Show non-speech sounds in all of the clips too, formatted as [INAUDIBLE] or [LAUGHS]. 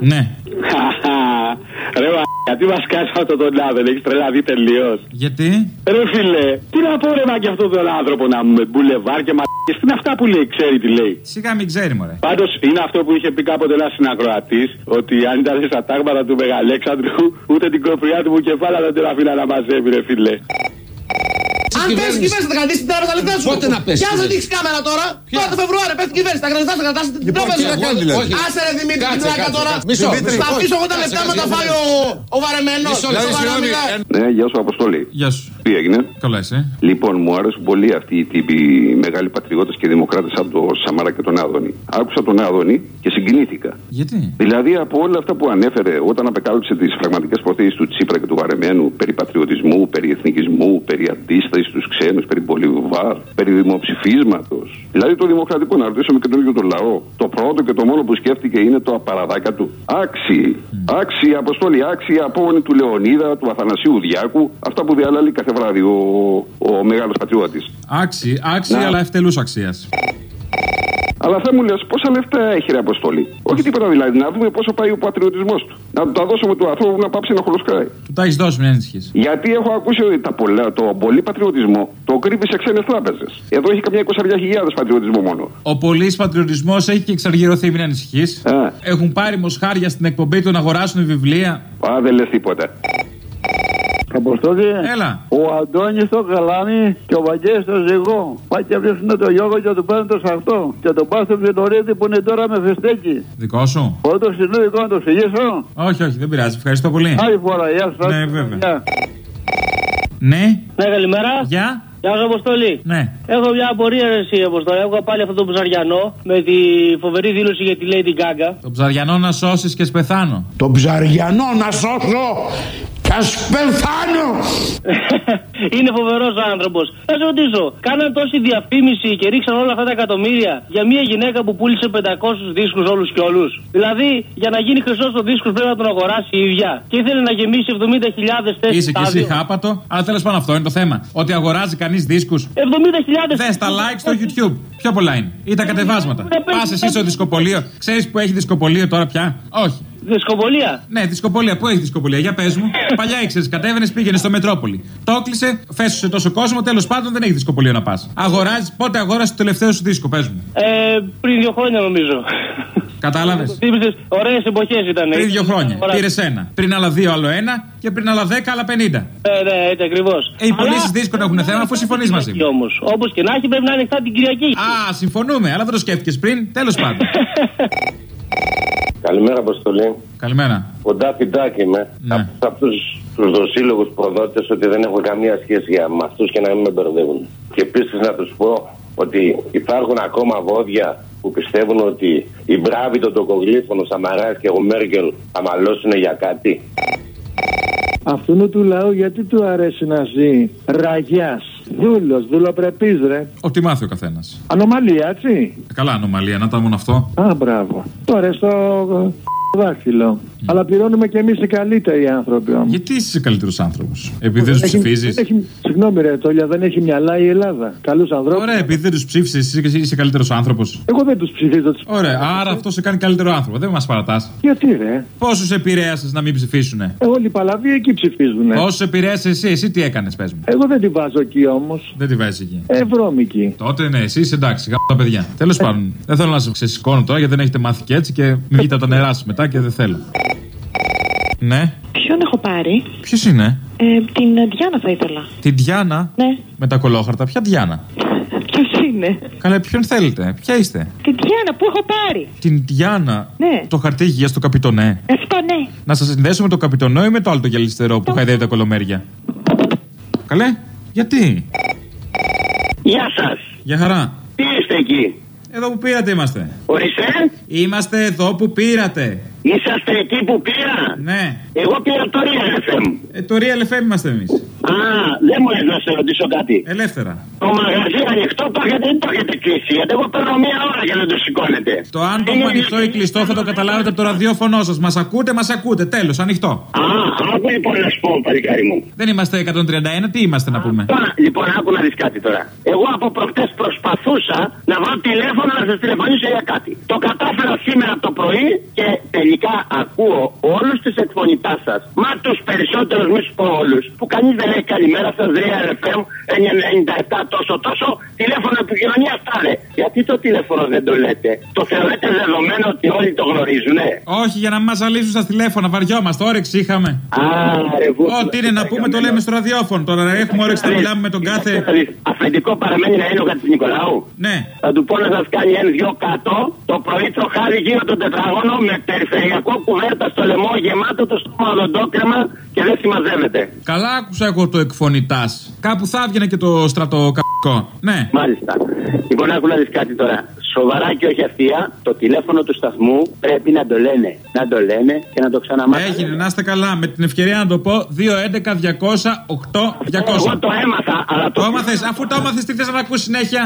Ναι. Ρε μα, γιατί μας κάνεις αυτό τον άδελ, έχεις τρελαθεί τελείως. Γιατί; Ρε φίλε, τι να πω ρε μα και αυτόν τον άνθρωπο να μου με μπουλεβάρ και μα. Τι είναι αυτά που λέει, ξέρει τι λέει. Σιγά μην ξέρει, μωρέ. Πάντως είναι αυτό που είχε πει κάποτε ένας συνακροατής, ότι αν ήταν στα τάγματα του Μεγαλέξανδρου, ούτε την κοπριά του μου κεφάλα δεν την αφήνα να μαζεύει, ρε φίλε. Αν πέσει η κυβέρνησης θα κρατήσει την τράπεζα λεφτά σου. Πότε να πέσει, Κι αν δεν δηλαδή. έχει κάμερα τώρα, τώρα το Φεβρουάριο πέσει η κυβέρνηση. Θα κρατήσει, θα κρατάσει την Λοιπόν, τράπεζα. και εγώ δηλαδή. Άσε ρε Δημήτρη, την Κάτσε, πλάκα κάτσε, τώρα. κάτσε. Μισό. Θα αφήσω εγώ τα Κάτσε, λεφτά κάτσε, να τα φάει κάτσε. ο- ο βαρεμένος. Μισό, Σοβαρά δηλαδή, συγγνώμη, μιλάει. ε, Ναι, γεια σου, Αποστολή. Γεια σου. Τι έγινε; Καλά είσαι. Λοιπόν, μου άρεσουν πολύ αυτοί οι τύποι οι μεγάλοι πατριώτες και δημοκράτες από τον Σαμάρα και τον Άδωνη. Άκουσα τον Άδωνη και συγκινήθηκα. Γιατί; Δηλαδή από όλα αυτά που ανέφερε όταν απεκάλυψε τις πραγματικέ προθέσεις του Τσίπρα και του Βαρεμένου περί πατριωτισμού, περί εθνικισμού, περί αντίστασης στου ξένους, περί Μπολιβάρ, περί δημοψηφίσματος. Δηλαδή το δημοκρατικό να ρωτήσουμε και τον ίδιο τον λαό. Το πρώτο και το μόνο που σκέφτηκε είναι το απαραδάκα του. Άξιοι. Άξιοι αποστόλοι, άξιοι απόγονοι του Λεωνίδα, του Αθανασίου Διάκου. Αυτά που διαλαλεί κάθε βράδυ ο, ο μεγάλος πατριώτης. Άξι, άξι, Να. αλλά ευτελούς αξίας. Αλλά θα μου λες πόσα λεφτά έχει ρε Αποστολή; Όχι τίποτα δηλαδή, να δούμε πόσο πάει ο πατριωτισμός του. Να του τα δώσουμε του ανθρώπου να πάψει να χολοσκάει. Του τα έχεις δώσει, μην ανησυχείς. Γιατί έχω ακούσει ότι τα πολλά, το πολύ πατριωτισμό το κρύβεις σε ξένες τράπεζε. Εδώ έχει καμιά 20.000 πατριωτισμό μόνο. Ο πολύ πατριωτισμός έχει και εξαργυρωθεί, μην ανησυχείς. Α. Έχουν πάρει μοσχάρια στην εκπομπή του να αγοράσουν βιβλία. Α, δεν λες τίποτα. Αποστόλη, Έλα. ο Αντώνης στο καλάμι και ο Βαγγέλης στο ζυγό. Πάει και βρίσκουν το γιόγο και του παίρνουν το σαρτό. Και τον πάστο ψιλορίδι που είναι τώρα με φεστέκι. Δικό σου. Μπορώ το ξυλού δικό να το εξηγήσω. Όχι, όχι, δεν πειράζει. Ευχαριστώ πολύ. Άλλη φορά, γεια σας. Ναι, βέβαια. Γεια. Ναι, Ναι, καλημέρα. γεια. Γεια σας, Αποστολή. Ναι. Έχω μια απορία, ρε, εσύ, Αποστολή. Έχω πάλι αυτό το ψαριανό με τη φοβερή δήλωση για τη Lady Gaga. Το ψαριανό να σώσεις και σπεθάνω. Το ψαριανό να σώσω κι ας πεθάνω. [LAUGHS] Είναι φοβερός άνθρωπος. Θα σε ρωτήσω, κάναν τόση διαφήμιση και ρίξαν όλα αυτά τα εκατομμύρια για μια γυναίκα που πούλησε 500 δίσκους όλους και όλους; Δηλαδή, για να γίνει χρυσός ο δίσκος πρέπει να τον αγοράσει η ίδια. Και ήθελε να γεμίσει 70.000 θέσεις. Είσαι κι εσύ χάπατο. Αλλά τέλος πάντων αυτό είναι το θέμα. Ότι αγοράζει κανείς δίσκους. 70.000 Δες τα like στο YouTube. Πιο πολλά είναι. Ή τα κατεβάσματα. Πας εσύ στο δισκοπολείο. Ξέρεις που έχει δισκοπολείο τώρα πια; Όχι. Δισκοπολία. Ναι, δισκοπολία. Πού έχει δισκοπολία, για πες μου. Παλιά ήξερες, κατέβαινες, πήγαινες στο Μετρόπολη. Το έκλεισε, φέσουσε τόσο κόσμο, τέλος πάντων δεν έχει δισκοπολία να πας. Αγοράζει, πότε αγόρασε το τελευταίο σου δίσκο, πες μου. Ε, πριν δύο χρόνια νομίζω. Κατάλαβες. Θύμισε, ωραίες εποχές ήταν. Πριν δύο χρόνια. Ωραία. Πήρες ένα. Πριν άλλα δύο, άλλο ένα. Και πριν άλλα δέκα, άλλα πενήντα. Ε, ναι, έτσι ακριβώς. Ε, οι πωλήσεις δίσκων έχουν θέμα αφού συμφωνείς μαζί μου. Όμως, όπως και να έχει, πρέπει να είναι ανοιχτά την Κυριακή. Α, συμφωνούμε, αλλά δεν το σκέφτηκες πριν. Τέλος πάντων. [LAUGHS] Καλημέρα, Αποστολή. Καλημέρα. Κοντά φιντάκι είμαι. Ναι. Από αυτούς τους δοσύλλογους προδότες ότι δεν έχω καμία σχέση για με αυτούς και να μην με μπερδεύουν. Και επίσης να τους πω ότι υπάρχουν ακόμα βόδια που πιστεύουν ότι οι μπράβοι των τοκογλύφων, ο Σαμαρά και ο Μέρκελ θα μαλώσουν για κάτι. Αυτού του λαού γιατί του αρέσει να ζει ραγιάς, δούλος, δουλοπρεπής ρε. Ό,τι μάθει ο καθένας. Ανομαλία, έτσι. Καλά, ανομαλία, να ήταν μόνο αυτό. Α, μπράβο. Τώρα στο δάχτυλο. Αλλά πληρώνουμε και εμείς οι καλύτεροι άνθρωποι όμως. Γιατί είσαι καλύτερος άνθρωπος. Επειδή δεν τους ψηφίζεις; Συγγνώμη, ρε Τόλια, δεν έχει μυαλά η Ελλάδα. Καλούς ανθρώπους. Ωραία, επειδή δεν τους ψήφισες, εσύ και εσύ είσαι καλύτερος άνθρωπος. Εγώ δεν τους ψηφίζω. Τους... Ωραία, άρα αυτό σε κάνει καλύτερο άνθρωπο. Δεν μας παρατάς. Γιατί, ρε; Πόσους επηρέασες να μην ψηφίσουνε; Ε, όλοι οι παλαβοί εκεί ψηφίζουν. Πόσους επηρέασες εσύ, εσύ τι έκανες, πες μου; Εγώ δεν τη βάζω εκεί όμως. Δεν τη βάζεις εκεί. Ευρώμικη. Τότε ναι, εσύ είσαι εντάξει, γάμο τα παιδιά. Τέλος πάντων, δεν θέλω να σε ξεσηκώνω τώρα γιατί δεν έχετε μάθει και έτσι και μην βγείτε από τα νερά σας μετά και δεν θέλω. Ναι, Ποιον έχω πάρει; ποιος είναι, Ε, την Διάνα θα ήθελα. Την Διάνα; Ναι. με τα κολόχαρτα. Ποια Διάνα; Ποιος είναι; Καλά, ποιον θέλετε, ποια είστε; Την Διάνα που έχω πάρει. Την Διάνα; Ναι. Το χαρτί υγεία στο καπιτονέ. Αυτό ναι. Να σας συνδέσω με το καπιτονό ή με το άλλο το γυαλιστερό που χαϊδεύει τα κολομέρια. Καλέ, γιατί; Γεια σας. Για χαρά. Τι είστε εκεί, Εδώ που πήρατε είμαστε. Ορίστε. Είμαστε εδώ που πήρατε. Είσαστε εκεί που πήρα. Ναι. Εγώ πήρα το Real FM. Ε, το Real FM είμαστε εμείς. Α, δεν μου λες να σε ρωτήσω κάτι. Ελεύθερα. Το μαγαζί ανοιχτό το έχετε ή το έχετε κλείσει. Γιατί εγώ παίρνω μία ώρα για να το σηκώνετε. Το αν το έχουμε ανοιχτό ή κλειστό θα το καταλάβετε από το ραδιόφωνο σας. Μας ακούτε, μας ακούτε. Τέλος, ανοιχτό. Α, άκου λοιπόν να σου πω, παλικάρι μου. Δεν είμαστε 131, τι είμαστε να πούμε; Τώρα, λοιπόν, άκου να δεις κάτι τώρα. Εγώ από προχτές προσπαθούσα να βάλω τηλέφωνο να σας τηλεφωνήσω για κάτι. Το κατάφερα σήμερα το πρωί και τελικά ακούω όλους τους εκφωνητάς σας, μα τους περισσότερους, μη σου πω όλους, που κανείς δεν έχει καλημέρα σας, Ρία RFM 997 τόσο τόσο, τηλέφωνο επικοινωνία φτάνε. Γιατί το τηλέφωνο δεν το λέτε, το θεωρείτε δεδομένο ότι όλοι το γνωρίζουνε; Όχι, για να μην μας αλύσουν στα τηλέφωνα, βαριόμαστε. Όρεξη είχαμε. Α, ρε, βούλα. Ό,τι είναι να πούμε το λέμε στο ραδιόφωνο. Τώρα έχουμε όρεξη να μιλάμε με τον κάθε. Αφεντικό παραμένει να είναι ο Κατσι Νικολάου. Ναι. Θα του πω να σας κάνει ένα-δυο κάτω. Το πρωί τροχάρι γύρω τον τετράγωνο με περιφερειακό κουβέρτα στο λαιμό γεμάτο το στόμα οδοντόκρεμα και δεν συμμαζεύεται. Καλά άκουσα εγώ το εκφωνητάς. Κάπου θα έβγαινε και το στρατοκαπικό. Ναι. Μάλιστα. Λοιπόν, άκου να δεις κάτι τώρα. Σοβαρά και όχι αστεία, το τηλέφωνο του σταθμού πρέπει να το λένε. Να το λένε και να το ξαναμάθουν. Έγινε, να είστε καλά. Με την ευκαιρία να το πω 211-200-8-200. Εγώ το έμαθα, αλλά Το έμαθες, αφού το έμαθες, τι θες να ακούσεις συνέχεια;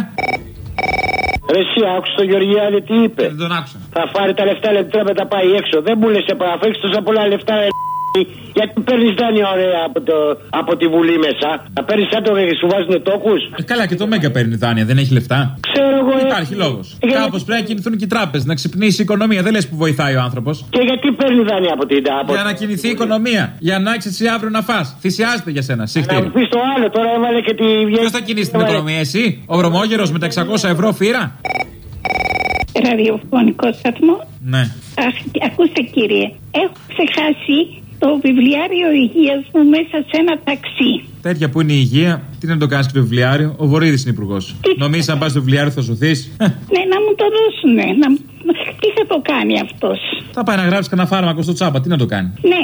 Ρε εσύ άκουσε τον Γεωργιάδη τι είπε; Δεν τον άκουσα. Θα πάρει τα λεφτά λεπτά με τα πάει έξω. Δεν μου λες επαφέξει τόσα πολλά λεφτά. ρε, Γιατί παίρνεις δάνεια ωραία από, το, από τη Βουλή μέσα. Θα παίρνεις σαν το σου βάζουν τόκους. Ε, καλά, και το Μέγκα παίρνει δάνεια, δεν έχει λεφτά. Ξέρω εγώ. ε. Υπάρχει λόγος. Ε, γιατί- Κάπως πρέπει να κινηθούν και οι τράπεζες, να ξυπνήσει η οικονομία. Δεν λες που βοηθάει ο άνθρωπος. Και γιατί παίρνει δάνεια από την. Από... Για να κινηθεί η οικονομία. Για να έχει εσύ αύριο να φά. Θυσιάζεται για σένα. Να Συχτήρι. μου πεις το άλλο, τώρα έβαλε και τη. Ποιος θα κινήσει την οικονομία, εσύ, ο βρωμόγερος με τα 600 ευρώ φύρα; Ραδιοφωνικός σταθμό. Ναι. Αχ, ακούστε κύριε, έχω ξεχάσει το βιβλιάριο υγείας μου μέσα σε ένα ταξί. Τέτοια που είναι η υγεία, τι να το κάνεις και το βιβλιάριο; Ο Βορύδης είναι υπουργός. Νομίζεις αν πας στο βιβλιάριο θα σωθείς; Ναι, να μου το δώσουνε. Να... Τι θα το κάνει αυτός; Θα πάει να γράψει κανένα φάρμακο στο τσάπα, τι να το κάνει; Ναι,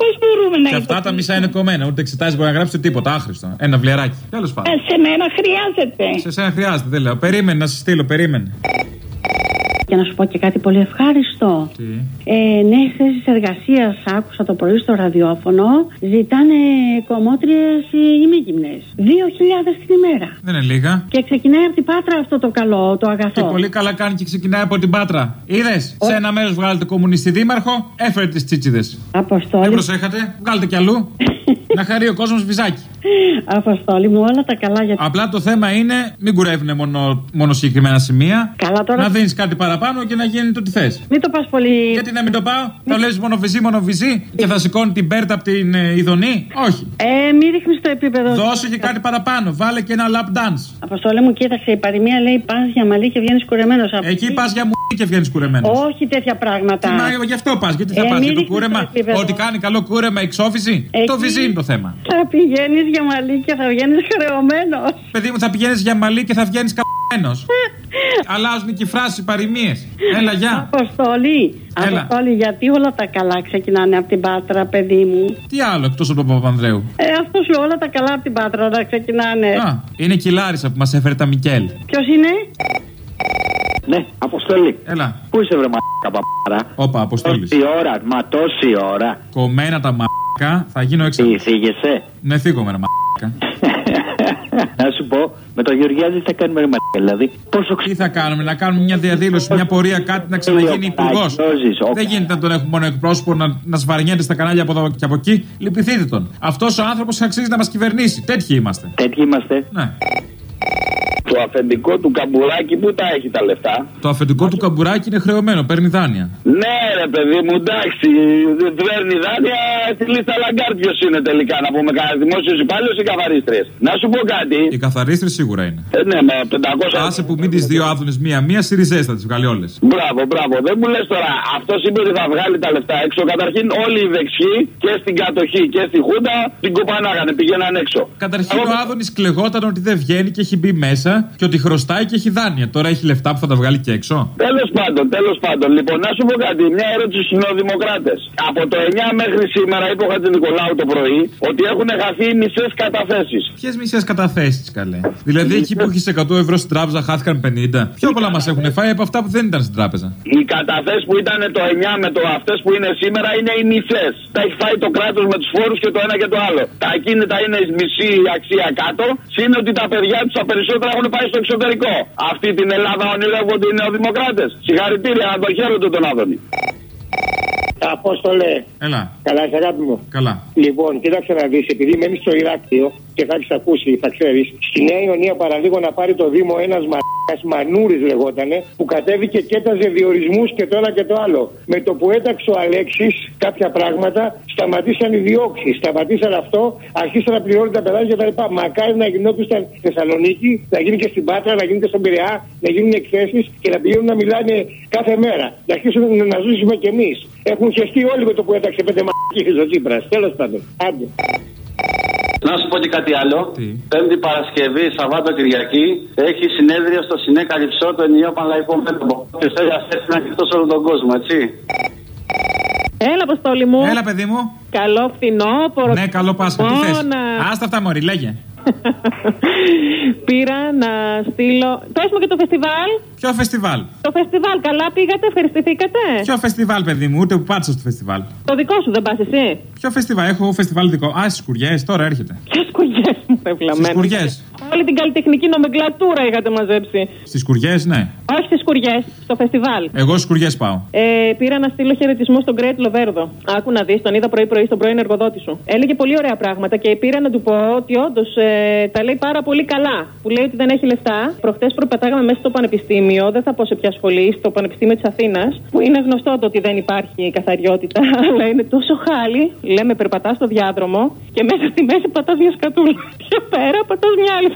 πώς μπορούμε να Και αυτά τα μισά είναι κομμένα, ούτε εξετάζει μπορεί να γράψει τίποτα. Άχρηστο. Ένα βιβλιαράκι. Τέλος πάντων. Ε, Σε μένα χρειάζεται. Σε σένα χρειάζεται, δεν λέω. Περίμενε να σε στείλω, περίμενε. Και να σου πω και κάτι πολύ ευχάριστο. Τι; Ε, Νέε θέσεις εργασίας άκουσα το πρωί στο ραδιόφωνο. Ζητάνε κομμότριες ημίγυμνες. 2.000 την ημέρα. Δεν είναι λίγα. Και ξεκινάει από την πάτρα αυτό το καλό, το Και αγαθό. πολύ καλά κάνει και ξεκινάει από την πάτρα. Είδες, σε ένα μέρος βγάλετε κομμουνιστή δήμαρχο, έφερε τις τσίτσιδες. Δεν Αποστόλη, προσέχατε, βγάλετε κι αλλού. [LAUGHS] να χαρεί ο κόσμος βυζάκι. Αποστόλη μου, όλα τα καλά για Απλά το θέμα είναι μην κουρεύουν μόνο, μόνο συγκεκριμένα σημεία. Καλά τώρα. Να δίνεις κάτι παραπάνω και να γίνει το τι θες. Μην το πας πολύ. Γιατί να μην το πάω, θα βλέπει μόνο βυζί, μόνο βυζί και θα σηκώνει την πέρτα από την ε, ειδονή; Όχι. Ε, μην ρίχνεις το επίπεδο. Δώσε και κάτι παραπάνω. Βάλε και ένα lap dance. Αποστόλη μου, κοίταξε, η παροιμία λέει πας για μαλλί και βγαίνεις κουρεμένος. Εκεί πας για μου και βγαίνεις κουρεμένος. Όχι τέτοια πράγματα. Μα γι' αυτό πας. Γιατί θα Ε, πας μην για το ρίχνεις κούρεμα; το επίπεδο. Ότι κάνει καλό κούρεμα εξόφυση; Εκεί- Το βυζί είναι το θέμα. Θα πηγαίνεις για μαλλί και θα βγαίνεις χρεωμένος. Παιδί μου, θα πηγαίνεις για μαλλί και θα βγαίνεις καπμένο. [LAUGHS] Αλλάζουν και οι φράσει, οι παροιμίες. Έλα, γεια. Αποστολή. Έλα. Αποστολή, γιατί όλα τα καλά ξεκινάνε από την πάτρα, παιδί μου; Τι άλλο εκτός από τον Παπανδρέου; Ε, αυτός σου όλα τα καλά από την πάτρα να ξεκινάνε. Α, είναι και η Λάρισα που μας έφερε τα Μικέλ. Ποιος είναι; Ναι, αποστολή. Έλα. Πού είσαι βρε μαλάκα παπάρα; Όπα, Αποστόλης. Τόση ώρα, μα τόση ώρα. Κομμένα τα μαλάκα, θα γίνω έξω. Τι θίγεσαι; Ναι, φύγομαι, ρε μαλάκα. [LAUGHS] Να σου πω, με τον Γεωργιάδη τι θα κάνουμε ρε μαλάκα. Δηλαδή, πόσο Τι θα κάνουμε, να κάνουμε μια διαδήλωση, μια πορεία, κάτι να ξαναγίνει υπουργός. Παγιώζεις, ο- Δεν γίνεται να τον έχουμε μόνο εκπρόσωπο να, να σβαρνιέται στα κανάλια από εδώ και από εκεί. Λυπηθείτε τον. Αυτός ο άνθρωπος αξίζει να μας κυβερνήσει. Τέτοιοι είμαστε. Τέτοιοι είμαστε. Ναι. Το αφεντικό του καμπουράκι που τα έχει τα λεφτά; Το αφεντικό του καμπουράκι είναι χρεωμένο, παίρνει δάνεια. Ναι, ρε παιδί μου, εντάξει. Δεν παίρνει δάνεια στη λίστα Λαγκάρντ ποιο είναι τελικά. Να πούμε κανένας δημόσιος υπάλληλος ή καθαρίστριες. Να σου πω κάτι. Οι καθαρίστριες σίγουρα είναι. Ε, ναι, με 500. Άσε που μην τις δει ο Άδωνις μία-μία, συριζαίες θα τις βγάλει όλες. Μπράβο, μπράβο. Δεν μου λες τώρα, αυτό είπε ότι θα βγάλει τα λεφτά έξω. Καταρχήν όλοι οι δεξιοί και στην κατοχή και στη Χούντα την κοπανάγανε, πήγαιναν έξω. Καταρχήν ο Άδωνης κλεγόταν ότι δεν βγαίνει και έχει μπει μέσα και ότι χρωστάει και έχει δάνεια. Τώρα έχει λεφτά που θα τα βγάλει και έξω. Τέλος πάντων, τέλος πάντων. Λοιπόν, να σου πω κάτι. Μια ερώτηση στους νεοδημοκράτες. Από το 9 μέχρι σήμερα, είπε ο Χατζη Νικολάου το πρωί, ότι έχουν χαθεί μισές καταθέσεις. Ποιες μισές καταθέσεις, καλέ; Δηλαδή εκεί που έχεις 100 ευρώ στην τράπεζα χάθηκαν 50. Πιο πολλά μας έχουν φάει από αυτά που δεν ήταν στην τράπεζα. Οι καταθέσεις που ήταν το 9 με το αυτές που είναι σήμερα είναι οι μισές. Τα έχει φάει το κράτος με τους φόρους και το ένα και το άλλο. Τα ακίνητα είναι η μισή αξία κάτω. Συν ότι τα παιδιά τους τα περισσότερα έχουν πάει στο εξωτερικό. Αυτή την Ελλάδα ονειρεύονται οι νεοδημοκράτες. Συγχαρητήρια, να το χαίρονται τον Άδωνη. Απόστολε. Έλα, Καλά, είσαι αγάπη μου. καλά. Λοιπόν, κοίταξε να δεις, επειδή μένεις στο Ηράκλειο και θα έχει ακούσει, θα ξέρεις. Στη Νέα Ιωνία παραλίγο να πάρει το Δήμο ένας μαλάκα Μανούρης λεγότανε, που κατέβηκε και έταζε διορισμούς και το ένα και το άλλο. Με το που έταξε ο Αλέξης κάποια πράγματα, σταματήσαν οι διώξεις. Σταματήσαν αυτό, αρχίσαν να πληρώνουν τα παιδάκια κτλ. Μακάρι να γινόντουσαν στη Θεσσαλονίκη, να γίνει και στην Πάτρα, να γίνει και στον Πειραιά, να γίνουν εκθέσεις και να πηγαίνουν να μιλάνε κάθε μέρα. Να αρχίσουν να ζήσουμε κι εμείς. Έχουν χεστεί όλοι με το που έταξε πέντε μαλακίες ο Τσίπρας. Τέλος πάντων. Άντε. Να σου πω και κάτι άλλο. Πέμπτη Παρασκευή, Σαββάτο Κυριακή, έχει συνέδριο στο Συνέ Καλυψό το ενιαίο Πανλαϊκό Μέτωπο. Και θέλει να να ανοιχτό σε όλο τον κόσμο, έτσι. Έλα, Αποστόλη μου. Έλα, παιδί μου. Καλό φθινόπωρο. Ναι, καλό Πάσχα. Τι θες; Χειμώνα. Άστα αυτά, Μωρή, λέγε. Πήρα να στείλω. Πε μου και το φεστιβάλ. Ποιο φεστιβάλ; Το φεστιβάλ, καλά πήγατε, ευχαριστηθήκατε. Ποιο φεστιβάλ, παιδί μου, ούτε που πάτησα στο φεστιβάλ. Το δικό σου δεν πα εσύ; Ποιο φεστιβάλ, έχω φεστιβάλ δικό. Α, στις σκουριές, τώρα έρχεται. Ποιε κουριέ μου, Στις πευλαμένε. σκουριές. Όλη την καλλιτεχνική νομεγκλατούρα είχατε μαζέψει. Στις σκουριέ, ναι. Όχι στις κουριές, στο φεστιβάλ. Εγώ στις σκουριέ πάω. Ε, πήρα να στείλω χαιρετισμό στον Γκρέτ Λοβέρδο. Άκου να δεις, τον είδα πρωί-πρωί στον πρώην εργοδότη σου. Έλεγε πολύ ωραία πράγματα και πήρα να του πω ότι όντως ε, τα λέει πάρα πολύ καλά. Που λέει ότι δεν έχει λεφτά. Προχτές προπατάγαμε μέσα στο πανεπιστήμιο, δεν θα πω σε ποια σχολή, στο Πανεπιστήμιο της Αθήνας, που είναι γνωστό το ότι δεν υπάρχει καθαριότητα, [LAUGHS] αλλά είναι τόσο χάλι. Λέμε, περπατάς στο διάδρομο και μέσα στη μέση πατάς μια σκατούλα. Και πέρα πατάς μια άλλη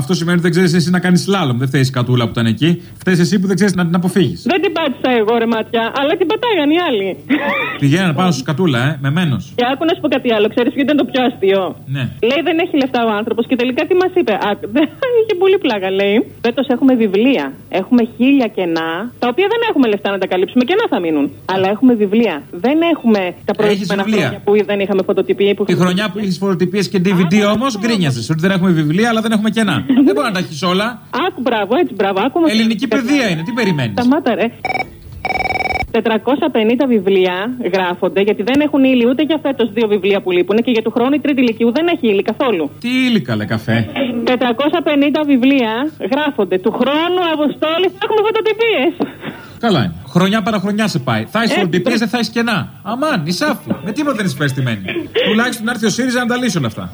Αυτό σημαίνει ότι δεν ξέρεις εσύ να κάνεις σλάλομ. Δεν φταίει η σκατούλα που ήταν εκεί. Φταίεις εσύ που δεν ξέρεις να την αποφύγεις. Δεν την πάτησα εγώ, ρε μάτια, αλλά την πατάγαν οι άλλοι. Πηγαίνανε πάνω στη σκατούλα, ε, με μένο. Και άκου να σου πω κάτι άλλο. Ξέρεις ποιο ήταν το πιο αστείο. Ναι. Λέει δεν έχει λεφτά ο άνθρωπος και τελικά τι μας είπε. Α, δεν- [LAUGHS] είχε πολύ πλάκα, λέει. Φέτος έχουμε βιβλία. Έχουμε χίλια κενά, τα οποία δεν έχουμε λεφτά να τα καλύψουμε. Κενά θα μείνουν. Αλλά έχουμε βιβλία. Δεν έχουμε τα προηγούμενα βιβλία. χρόνια που δεν είχαμε φωτοτυπία. Που... Τη χρονιά που είχε φωτοτυπίες και DVD όμως γκρίνιασες ότι δεν έχουμε βιβλία αλλά δεν έχουμε κενά. [LAUGHS] δεν μπορεί να τα έχεις όλα. Άκου, μπράβο, έτσι, μπράβο. Άκου μας. Ελληνική παιδεία είναι, τι περιμένεις; Σταμάτα, ρε. 450 βιβλία γράφονται γιατί δεν έχουν ύλη ούτε για φέτος δύο βιβλία που λείπουν και για του χρόνου η τρίτη ηλικίου δεν έχει ύλη καθόλου. Τι ήλικα, λε καφέ. 450 βιβλία γράφονται. Του χρόνου, Αποστόλη, θα έχουμε φωτοτυπίες. Καλά είναι. Χρονιά παραχρονιά σε πάει. Θα έχεις φωτοτυπίες, δεν θα έχεις κενά. Αμάν, η σάφη. Με τίποτα δεν είσαι πεστημένη. [LAUGHS] Τουλάχιστον να έρθει ο ΣΥΡΙΖΑ να τα λύσουν αυτά.